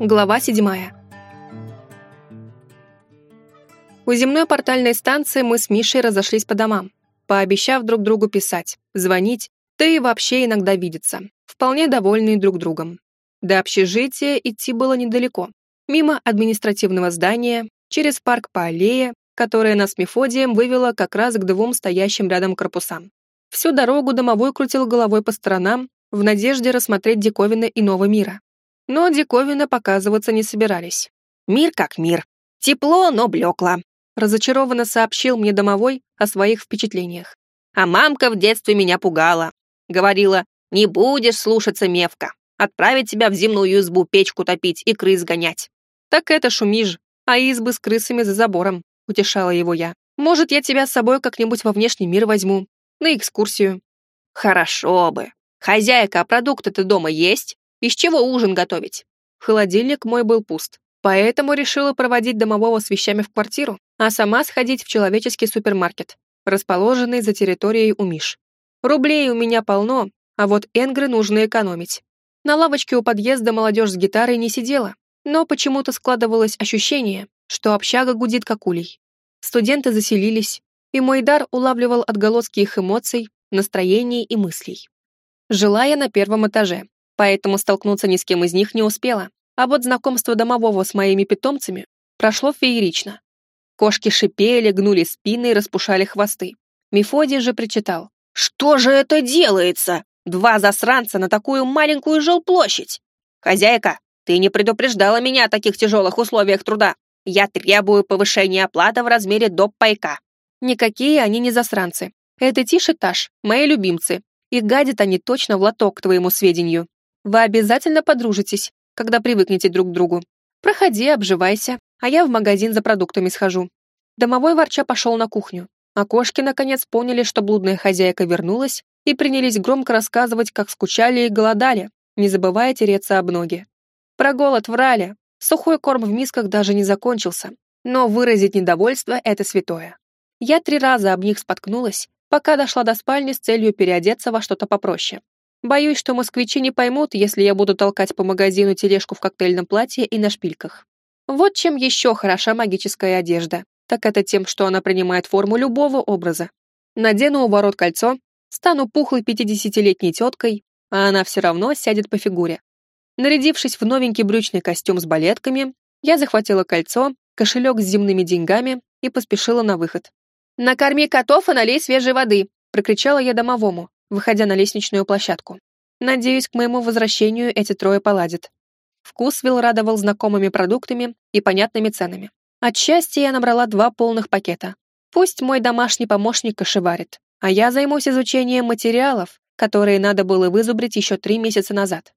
Глава 7. У земной портальной станции мы с Мишей разошлись по домам, пообещав друг другу писать, звонить, да и вообще иногда видеться, вполне довольные друг другом. До общежития идти было недалеко. Мимо административного здания, через парк по аллее, которая нас с Мефодием вывела как раз к двум стоящим рядом корпусам. Всю дорогу домовой крутил головой по сторонам в надежде рассмотреть диковины иного мира. Но диковины показываться не собирались. «Мир как мир. Тепло, но блекло», разочарованно сообщил мне домовой о своих впечатлениях. «А мамка в детстве меня пугала. Говорила, не будешь слушаться мевка. Отправить тебя в земную избу печку топить и крыс гонять». «Так это шумишь, а избы с крысами за забором», утешала его я. «Может, я тебя с собой как-нибудь во внешний мир возьму, на экскурсию». «Хорошо бы. Хозяйка, а продукты-то дома есть? Из чего ужин готовить?» Холодильник мой был пуст, поэтому решила проводить домового с вещами в квартиру, а сама сходить в человеческий супермаркет, расположенный за территорией у Миш. Рублей у меня полно, а вот энгры нужно экономить. На лавочке у подъезда молодежь с гитарой не сидела, но почему-то складывалось ощущение, что общага гудит как улей. Студенты заселились, и мой дар улавливал отголоски их эмоций, настроений и мыслей. Жила я на первом этаже, поэтому столкнуться ни с кем из них не успела, а вот знакомство домового с моими питомцами прошло феерично. Кошки шипели, гнули спины и распушали хвосты. Мефодий же причитал. «Что же это делается? Два засранца на такую маленькую жилплощадь! Хозяйка, ты не предупреждала меня о таких тяжелых условиях труда. Я требую повышения оплаты в размере доп. пайка». Никакие они не засранцы. Это тише Таш, мои любимцы. И гадят они точно в лоток, к твоему сведению. Вы обязательно подружитесь, когда привыкнете друг к другу. Проходи, обживайся, а я в магазин за продуктами схожу. Домовой ворча пошел на кухню, а кошки наконец поняли, что блудная хозяйка вернулась и принялись громко рассказывать, как скучали и голодали, не забывая тереться об ноги. Про голод врали, сухой корм в мисках даже не закончился, но выразить недовольство — это святое. Я три раза об них споткнулась, пока дошла до спальни с целью переодеться во что-то попроще. Боюсь, что москвичи не поймут, если я буду толкать по магазину тележку в коктейльном платье и на шпильках. Вот чем еще хороша магическая одежда, так это тем, что она принимает форму любого образа. Надену у ворот кольцо, стану пухлой пятидесятилетней теткой, а она все равно сядет по фигуре. Нарядившись в новенький брючный костюм с балетками, я захватила кольцо, кошелек с земными деньгами и поспешила на выход. «Накорми котов и налей свежей воды!» — прокричала я домовому, выходя на лестничную площадку. Надеюсь, к моему возвращению эти трое поладят. Вкусвилл радовал знакомыми продуктами и понятными ценами. От счастья я набрала два полных пакета. Пусть мой домашний помощник кошеварит, а я займусь изучением материалов, которые надо было вызубрить еще три месяца назад.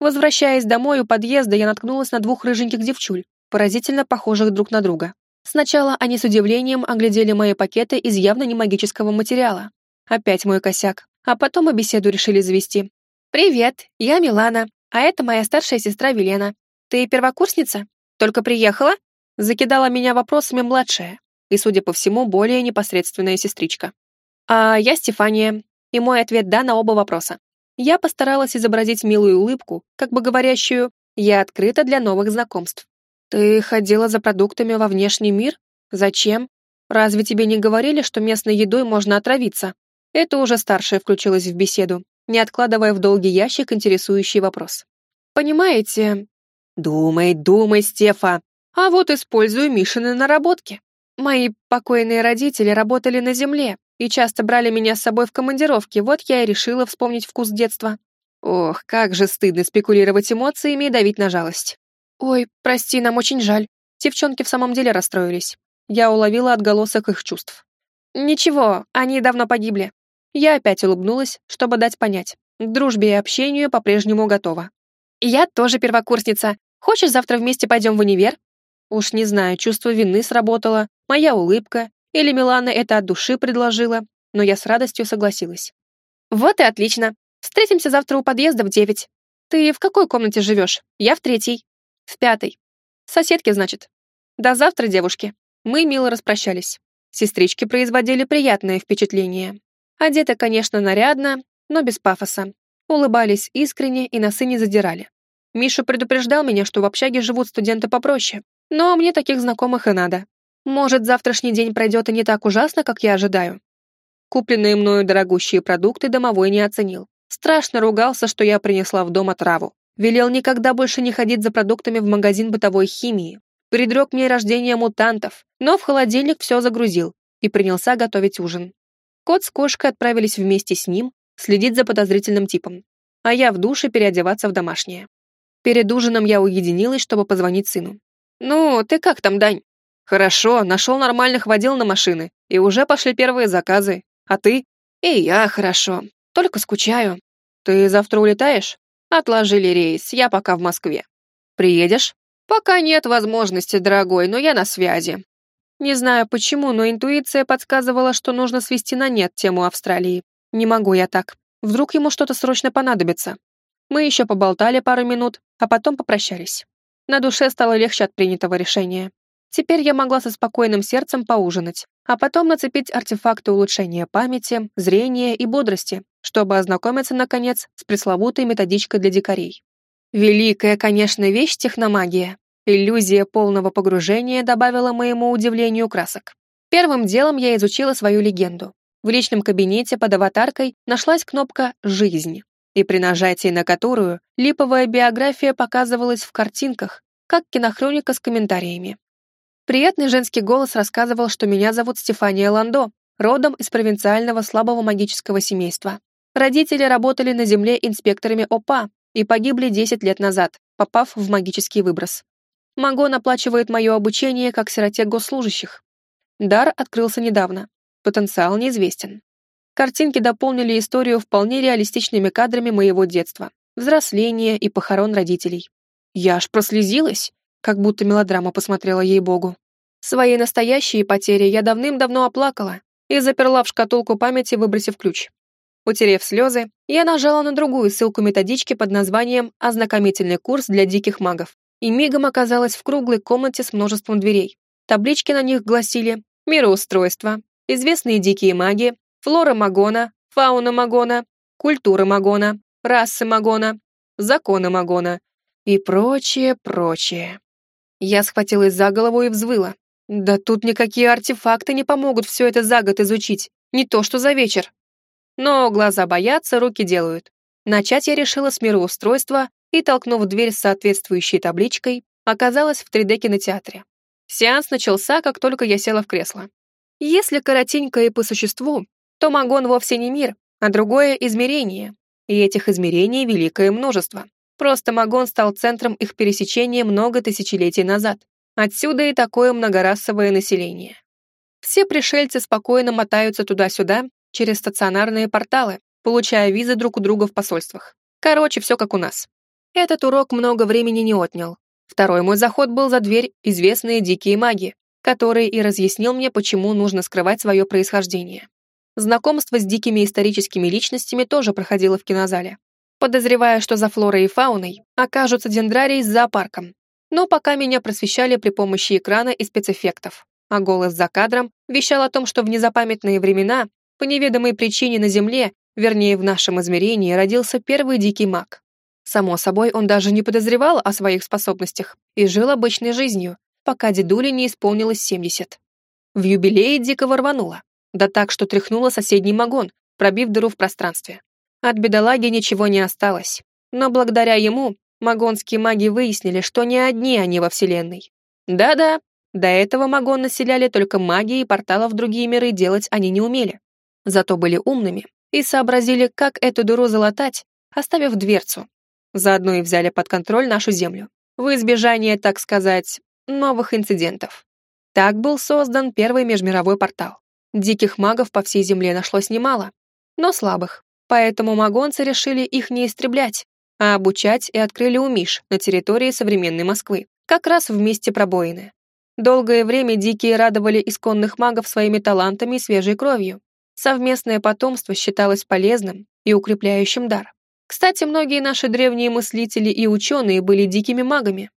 Возвращаясь домой у подъезда, я наткнулась на двух рыженьких девчуль, поразительно похожих друг на друга. Сначала они с удивлением оглядели мои пакеты из явно не магического материала. Опять мой косяк. А потом и беседу решили завести. «Привет, я Милана, а это моя старшая сестра Велена. Ты первокурсница? Только приехала?» Закидала меня вопросами младшая и, судя по всему, более непосредственная сестричка. А я Стефания, и мой ответ «да» на оба вопроса. Я постаралась изобразить милую улыбку, как бы говорящую «я открыта для новых знакомств». «Ты ходила за продуктами во внешний мир? Зачем? Разве тебе не говорили, что местной едой можно отравиться?» Это уже старшая включилась в беседу, не откладывая в долгий ящик интересующий вопрос. «Понимаете...» «Думай, думай, Стефа. А вот использую Мишины наработки. Мои покойные родители работали на земле и часто брали меня с собой в командировки, вот я и решила вспомнить вкус детства. Ох, как же стыдно спекулировать эмоциями и давить на жалость. Ой, прости, нам очень жаль. Девчонки в самом деле расстроились. Я уловила отголосок их чувств. Ничего, они давно погибли. Я опять улыбнулась, чтобы дать понять. К дружбе и общению по-прежнему готова. Я тоже первокурсница. Хочешь, завтра вместе пойдем в универ? Уж не знаю, чувство вины сработало, моя улыбка, или Милана это от души предложила, но я с радостью согласилась. Вот и отлично. Встретимся завтра у подъезда в девять. Ты в какой комнате живешь? Я в третьей. В пятой. Соседки, значит. До завтра, девушки. Мы мило распрощались. Сестрички производили приятное впечатление. Одеты, конечно, нарядно, но без пафоса. Улыбались искренне и носы не задирали. Миша предупреждал меня, что в общаге живут студенты попроще, но мне таких знакомых и надо. Может, завтрашний день пройдет и не так ужасно, как я ожидаю. Купленные мною дорогущие продукты домовой не оценил. Страшно ругался, что я принесла в дом отраву. Велел никогда больше не ходить за продуктами в магазин бытовой химии. Предрек мне рождение мутантов, но в холодильник все загрузил и принялся готовить ужин. Кот с кошкой отправились вместе с ним следить за подозрительным типом, а я в душе переодеваться в домашнее. Перед ужином я уединилась, чтобы позвонить сыну. «Ну, ты как там, Дань?» «Хорошо, нашел нормальных водил на машины, и уже пошли первые заказы. А ты?» «И я хорошо, только скучаю». «Ты завтра улетаешь?» «Отложили рейс, я пока в Москве». «Приедешь?» «Пока нет возможности, дорогой, но я на связи». Не знаю почему, но интуиция подсказывала, что нужно свести на нет тему Австралии. Не могу я так. Вдруг ему что-то срочно понадобится. Мы еще поболтали пару минут, а потом попрощались. На душе стало легче от принятого решения. Теперь я могла со спокойным сердцем поужинать, а потом нацепить артефакты улучшения памяти, зрения и бодрости, чтобы ознакомиться, наконец, с пресловутой методичкой для дикарей. Великая, конечно, вещь техномагия. Иллюзия полного погружения добавила моему удивлению красок. Первым делом я изучила свою легенду. В личном кабинете под аватаркой нашлась кнопка «Жизнь», и при нажатии на которую липовая биография показывалась в картинках, как кинохроника с комментариями. Приятный женский голос рассказывал, что меня зовут Стефания Ландо, родом из провинциального слабого магического семейства. Родители работали на Земле инспекторами ОПА и погибли 10 лет назад, попав в магический выброс. Магон оплачивает мое обучение как сироте госслужащих. Дар открылся недавно. Потенциал неизвестен. Картинки дополнили историю вполне реалистичными кадрами моего детства, взросления и похорон родителей. Я аж прослезилась, как будто мелодрама посмотрела ей-богу. Свои настоящие потери я давным-давно оплакала и заперла в шкатулку памяти, выбросив ключ. Утерев слезы, я нажала на другую ссылку методички под названием «Ознакомительный курс для диких магов» и мигом оказалась в круглой комнате с множеством дверей. Таблички на них гласили «Мироустройство», «Известные дикие маги», «Флора Магона», «Фауна Магона», «Культура Магона», «Расы Магона», «Законы Магона» и прочее, прочее. Я схватилась за голову и взвыла. Да тут никакие артефакты не помогут все это за год изучить, не то что за вечер. Но глаза боятся, руки делают. Начать я решила с мироустройства и, толкнув дверь с соответствующей табличкой, оказалась в 3D-кинотеатре. Сеанс начался, как только я села в кресло. Если коротенько и по существу, то Магон вовсе не мир, а другое измерение, и этих измерений великое множество. Просто Магон стал центром их пересечения много тысячелетий назад. Отсюда и такое многорасовое население. Все пришельцы спокойно мотаются туда-сюда через стационарные порталы, получая визы друг у друга в посольствах. Короче, все как у нас. Этот урок много времени не отнял. Второй мой заход был за дверь известные дикие маги, который и разъяснил мне, почему нужно скрывать свое происхождение. Знакомство с дикими историческими личностями тоже проходило в кинозале подозревая, что за флорой и фауной окажутся дендрарий с зоопарком. Но пока меня просвещали при помощи экрана и спецэффектов, а голос за кадром вещал о том, что в незапамятные времена, по неведомой причине на Земле, вернее в нашем измерении, родился первый дикий маг. Само собой, он даже не подозревал о своих способностях и жил обычной жизнью, пока дедуле не исполнилось 70. В юбилее дикого рвануло, да так, что тряхнуло соседний магон, пробив дыру в пространстве. От бедолаги ничего не осталось. Но благодаря ему магонские маги выяснили, что не одни они во Вселенной. Да-да, до этого магон населяли только маги и порталов в другие миры делать они не умели. Зато были умными и сообразили, как эту дыру залатать, оставив дверцу. Заодно и взяли под контроль нашу Землю. В избежание, так сказать, новых инцидентов. Так был создан первый межмировой портал. Диких магов по всей Земле нашлось немало, но слабых. Поэтому магонцы решили их не истреблять, а обучать и открыли умиш на территории современной Москвы, как раз в месте пробоины. Долгое время дикие радовали исконных магов своими талантами и свежей кровью. Совместное потомство считалось полезным и укрепляющим дар. Кстати, многие наши древние мыслители и ученые были дикими магами.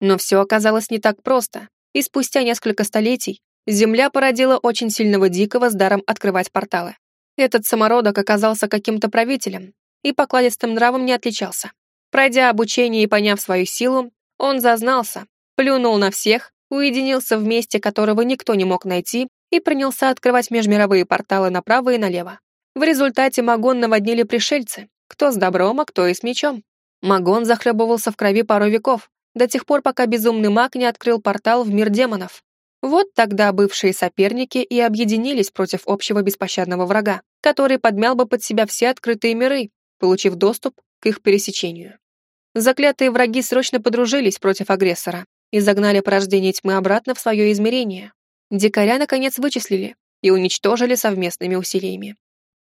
Но все оказалось не так просто, и спустя несколько столетий Земля породила очень сильного дикого с даром открывать порталы. Этот самородок оказался каким-то правителем и покладистым нравом не отличался. Пройдя обучение и поняв свою силу, он зазнался, плюнул на всех, уединился в месте, которого никто не мог найти, и принялся открывать межмировые порталы направо и налево. В результате Магон наводнили пришельцы, кто с добром, а кто и с мечом. Магон захлебывался в крови пару веков, до тех пор, пока безумный маг не открыл портал в мир демонов. Вот тогда бывшие соперники и объединились против общего беспощадного врага, который подмял бы под себя все открытые миры, получив доступ к их пересечению. Заклятые враги срочно подружились против агрессора и загнали порождение тьмы обратно в свое измерение. Дикаря, наконец, вычислили и уничтожили совместными усилиями.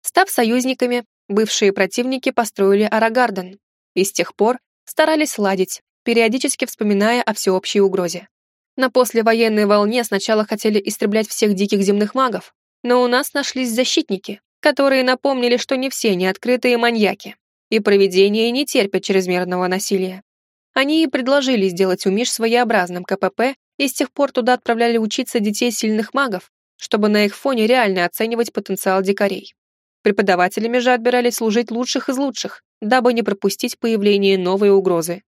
Став союзниками, бывшие противники построили Арагарден и с тех пор старались ладить, периодически вспоминая о всеобщей угрозе. На послевоенной волне сначала хотели истреблять всех диких земных магов, но у нас нашлись защитники, которые напомнили, что не все неоткрытые маньяки, и проведение не терпят чрезмерного насилия. Они и предложили сделать Умиш своеобразным КПП, и с тех пор туда отправляли учиться детей сильных магов, чтобы на их фоне реально оценивать потенциал дикарей. Преподавателями же отбирались служить лучших из лучших, дабы не пропустить появление новой угрозы.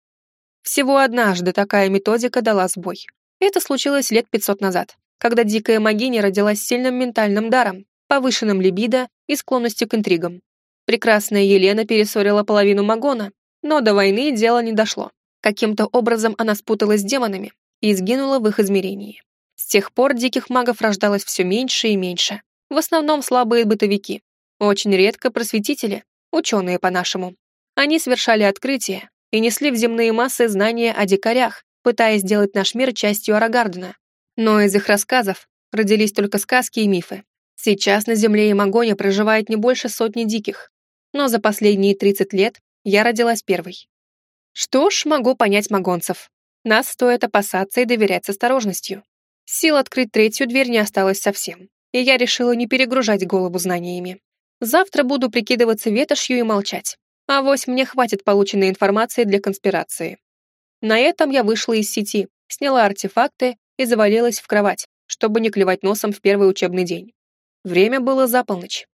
Всего однажды такая методика дала сбой. Это случилось лет 500 назад, когда дикая магиня родилась сильным ментальным даром, повышенным либидо и склонностью к интригам. Прекрасная Елена перессорила половину Магона, но до войны дело не дошло. Каким-то образом она спуталась с демонами и сгинула в их измерении. С тех пор диких магов рождалось все меньше и меньше. В основном слабые бытовики. Очень редко просветители, ученые по-нашему. Они совершали открытия и несли в земные массы знания о дикарях, пытаясь сделать наш мир частью Арагардена. Но из их рассказов родились только сказки и мифы. Сейчас на Земле и Магоне проживает не больше сотни диких. Но за последние 30 лет я родилась первой. Что ж, могу понять магонцев. Нас стоит опасаться и доверять с осторожностью. Сил открыть третью дверь не осталось совсем, и я решила не перегружать голову знаниями. Завтра буду прикидываться ветошью и молчать. А вось мне хватит полученной информации для конспирации. На этом я вышла из сети, сняла артефакты и завалилась в кровать, чтобы не клевать носом в первый учебный день. Время было за полночь.